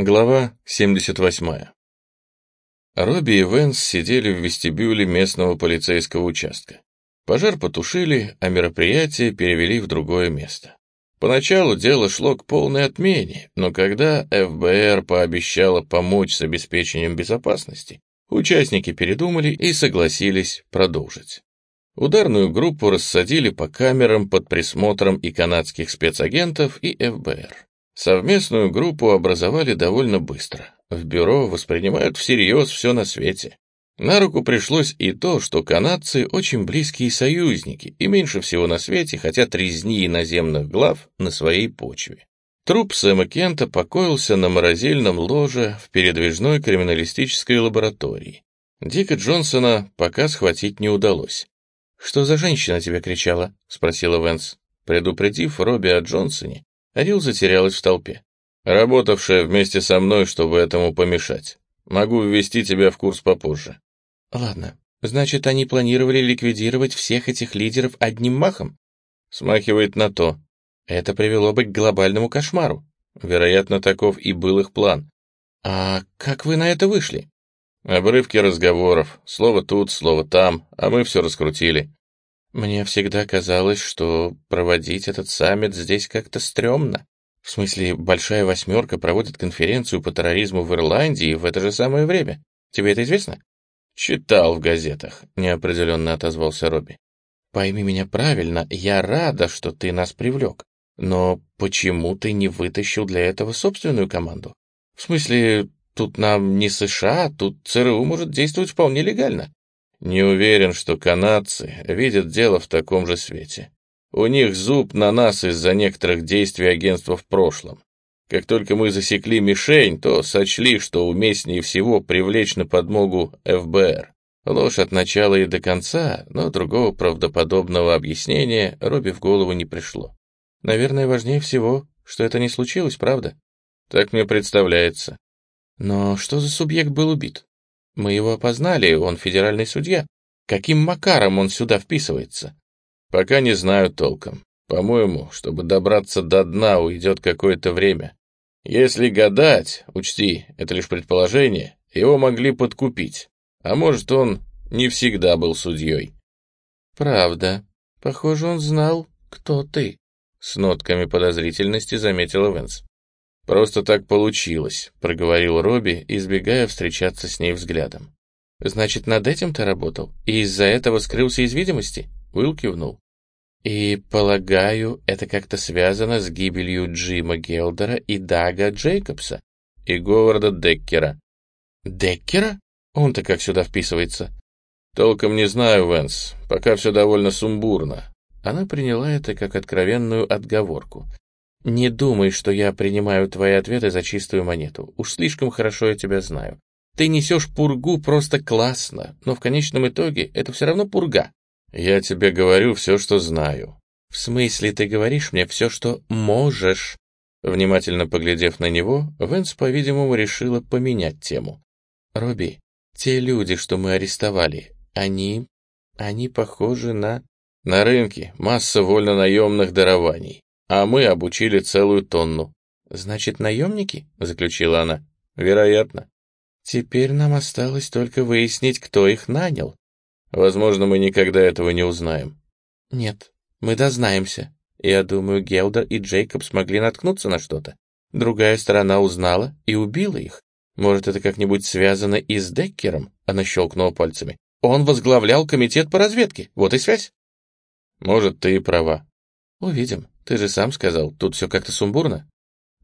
Глава 78. Робби и Венс сидели в вестибюле местного полицейского участка. Пожар потушили, а мероприятие перевели в другое место. Поначалу дело шло к полной отмене, но когда ФБР пообещала помочь с обеспечением безопасности, участники передумали и согласились продолжить. Ударную группу рассадили по камерам под присмотром и канадских спецагентов, и ФБР. Совместную группу образовали довольно быстро. В бюро воспринимают всерьез все на свете. На руку пришлось и то, что канадцы очень близкие союзники и меньше всего на свете хотят резни иноземных глав на своей почве. Труп Сэма Кента покоился на морозильном ложе в передвижной криминалистической лаборатории. Дика Джонсона пока схватить не удалось. «Что за женщина тебе кричала?» — спросила Венс. Предупредив Робби о Джонсоне, Рил затерялась в толпе. «Работавшая вместе со мной, чтобы этому помешать. Могу ввести тебя в курс попозже». «Ладно. Значит, они планировали ликвидировать всех этих лидеров одним махом?» «Смахивает на то. Это привело бы к глобальному кошмару. Вероятно, таков и был их план. А как вы на это вышли?» «Обрывки разговоров. Слово тут, слово там, а мы все раскрутили. Мне всегда казалось, что проводить этот саммит здесь как-то стрёмно. В смысле, Большая Восьмерка проводит конференцию по терроризму в Ирландии в это же самое время. Тебе это известно? Читал в газетах, неопределенно отозвался Робби. Пойми меня правильно, я рада, что ты нас привлек. Но почему ты не вытащил для этого собственную команду? В смысле, тут нам не США, тут ЦРУ может действовать вполне легально. Не уверен, что канадцы видят дело в таком же свете. У них зуб на нас из-за некоторых действий агентства в прошлом. Как только мы засекли мишень, то сочли, что уместнее всего привлечь на подмогу ФБР. Ложь от начала и до конца, но другого правдоподобного объяснения Робби в голову не пришло. Наверное, важнее всего, что это не случилось, правда? Так мне представляется. Но что за субъект был убит? Мы его опознали, он федеральный судья. Каким макаром он сюда вписывается? Пока не знаю толком. По-моему, чтобы добраться до дна, уйдет какое-то время. Если гадать, учти, это лишь предположение, его могли подкупить. А может, он не всегда был судьей. Правда. Похоже, он знал, кто ты. С нотками подозрительности заметила Венс. «Просто так получилось», — проговорил Робби, избегая встречаться с ней взглядом. «Значит, над этим ты работал? И из-за этого скрылся из видимости?» Уилл кивнул. «И, полагаю, это как-то связано с гибелью Джима Гелдера и Дага Джейкобса и Говарда Деккера». «Деккера? Он-то как сюда вписывается?» «Толком не знаю, Венс. Пока все довольно сумбурно». Она приняла это как откровенную отговорку. Не думай, что я принимаю твои ответы за чистую монету. Уж слишком хорошо я тебя знаю. Ты несешь пургу просто классно, но в конечном итоге это все равно пурга. Я тебе говорю все, что знаю. В смысле, ты говоришь мне все, что можешь? Внимательно поглядев на него, Венс, по-видимому, решила поменять тему. Робби, те люди, что мы арестовали, они... они похожи на... На рынке масса вольно-наемных дарований. А мы обучили целую тонну. Значит, наемники? Заключила она. Вероятно. Теперь нам осталось только выяснить, кто их нанял. Возможно, мы никогда этого не узнаем. Нет, мы дознаемся. Я думаю, Гелдер и Джейкоб смогли наткнуться на что-то. Другая сторона узнала и убила их. Может, это как-нибудь связано и с Деккером? Она щелкнула пальцами. Он возглавлял комитет по разведке. Вот и связь. Может, ты и права. Увидим. Ты же сам сказал, тут все как-то сумбурно.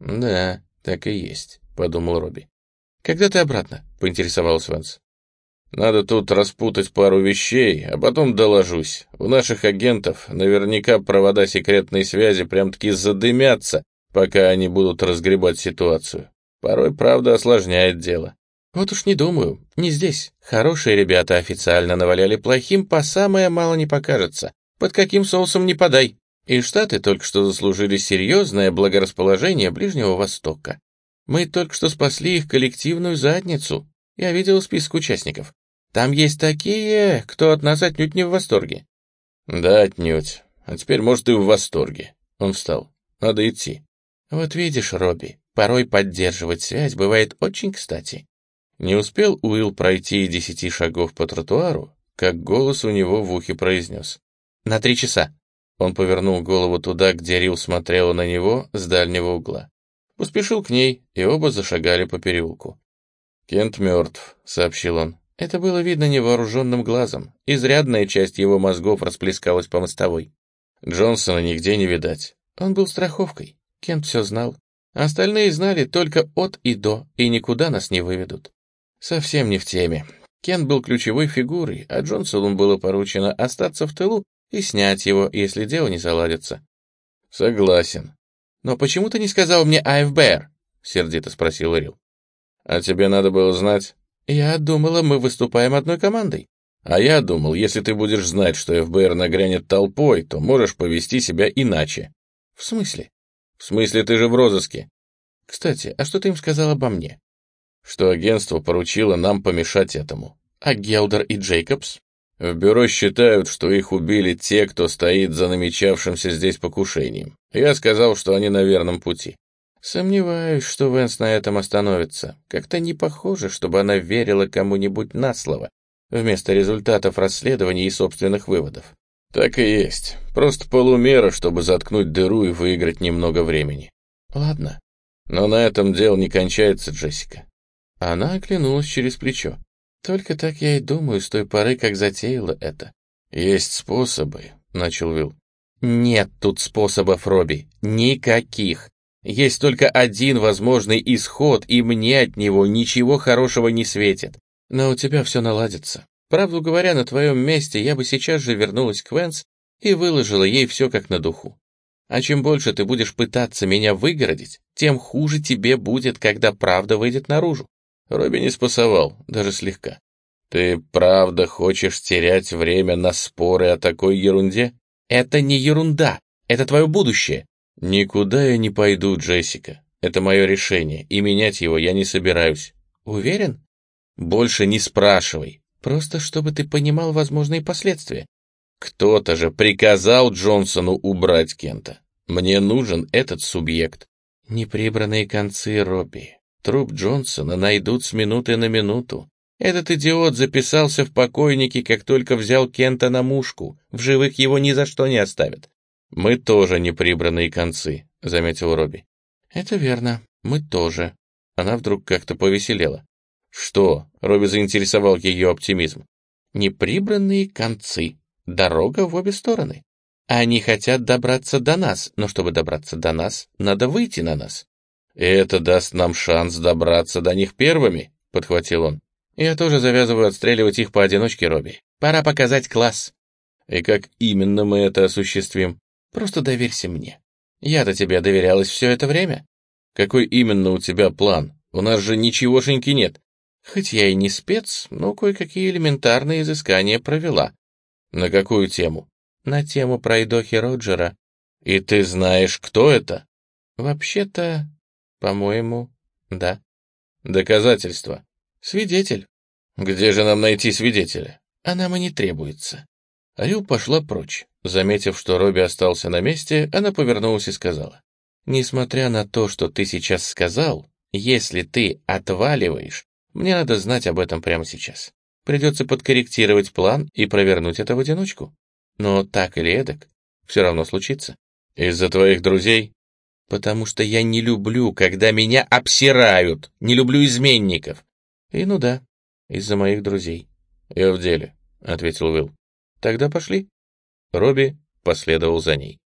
Да, так и есть, подумал Робби. Когда ты обратно? поинтересовался Ванс. Надо тут распутать пару вещей, а потом доложусь. У наших агентов наверняка провода секретной связи прям-таки задымятся, пока они будут разгребать ситуацию. Порой, правда, осложняет дело. Вот уж не думаю, не здесь. Хорошие ребята официально наваляли плохим, по самое мало не покажется. Под каким соусом не подай. И Штаты только что заслужили серьезное благорасположение Ближнего Востока. Мы только что спасли их коллективную задницу. Я видел список участников. Там есть такие, кто от нас отнюдь не в восторге. Да, отнюдь. А теперь, может, и в восторге. Он встал. Надо идти. Вот видишь, Робби, Порой поддерживать связь бывает очень кстати. Не успел Уилл пройти десяти шагов по тротуару, как голос у него в ухе произнес. «На три часа». Он повернул голову туда, где Рил смотрела на него с дальнего угла. Поспешил к ней, и оба зашагали по переулку. «Кент мертв», — сообщил он. Это было видно невооруженным глазом. Изрядная часть его мозгов расплескалась по мостовой. Джонсона нигде не видать. Он был страховкой. Кент все знал. Остальные знали только от и до, и никуда нас не выведут. Совсем не в теме. Кент был ключевой фигурой, а Джонсону было поручено остаться в тылу и снять его, если дело не заладится. Согласен. Но почему ты не сказал мне АФБР? Сердито спросил Рил. А тебе надо было знать? Я думала, мы выступаем одной командой. А я думал, если ты будешь знать, что ФБР нагрянет толпой, то можешь повести себя иначе. В смысле? В смысле, ты же в розыске. Кстати, а что ты им сказал обо мне? Что агентство поручило нам помешать этому. А Гелдер и Джейкобс? В бюро считают, что их убили те, кто стоит за намечавшимся здесь покушением. Я сказал, что они на верном пути. Сомневаюсь, что Венс на этом остановится. Как-то не похоже, чтобы она верила кому-нибудь на слово, вместо результатов расследований и собственных выводов. Так и есть. Просто полумера, чтобы заткнуть дыру и выиграть немного времени. Ладно. Но на этом дело не кончается, Джессика. Она оглянулась через плечо. Только так я и думаю с той поры, как затеяла это. Есть способы, начал Вилл. Нет тут способов, Робби. Никаких. Есть только один возможный исход, и мне от него ничего хорошего не светит. Но у тебя все наладится. Правду говоря, на твоем месте я бы сейчас же вернулась к Венс и выложила ей все как на духу. А чем больше ты будешь пытаться меня выгородить, тем хуже тебе будет, когда правда выйдет наружу. Робби не спасовал, даже слегка. Ты правда хочешь терять время на споры о такой ерунде? Это не ерунда, это твое будущее. Никуда я не пойду, Джессика. Это мое решение, и менять его я не собираюсь. Уверен? Больше не спрашивай. Просто чтобы ты понимал возможные последствия. Кто-то же приказал Джонсону убрать Кента. Мне нужен этот субъект. Неприбранные концы, Робби. Труп Джонсона найдут с минуты на минуту. Этот идиот записался в покойники, как только взял Кента на мушку. В живых его ни за что не оставят. Мы тоже неприбранные концы, заметил Робби. Это верно, мы тоже. Она вдруг как-то повеселела. Что? Робби заинтересовал ее оптимизм. Неприбранные концы. Дорога в обе стороны. Они хотят добраться до нас, но чтобы добраться до нас, надо выйти на нас. И это даст нам шанс добраться до них первыми, подхватил он. Я тоже завязываю отстреливать их поодиночке, Робби. Пора показать класс. И как именно мы это осуществим? Просто доверься мне. Я-то тебе доверялась все это время. Какой именно у тебя план? У нас же ничегошеньки нет. Хоть я и не спец, но кое-какие элементарные изыскания провела. На какую тему? На тему пройдохи Роджера. И ты знаешь, кто это? Вообще-то, по-моему, да. Доказательства. Свидетель. Где же нам найти свидетеля? А нам и не требуется. Рил пошла прочь. Заметив, что Робби остался на месте, она повернулась и сказала. «Несмотря на то, что ты сейчас сказал, если ты отваливаешь, мне надо знать об этом прямо сейчас. Придется подкорректировать план и провернуть это в одиночку. Но так или эдак, все равно случится. Из-за твоих друзей? Потому что я не люблю, когда меня обсирают, не люблю изменников. И ну да, из-за моих друзей. Я в деле, — ответил Уилл. Тогда пошли. Робби последовал за ней.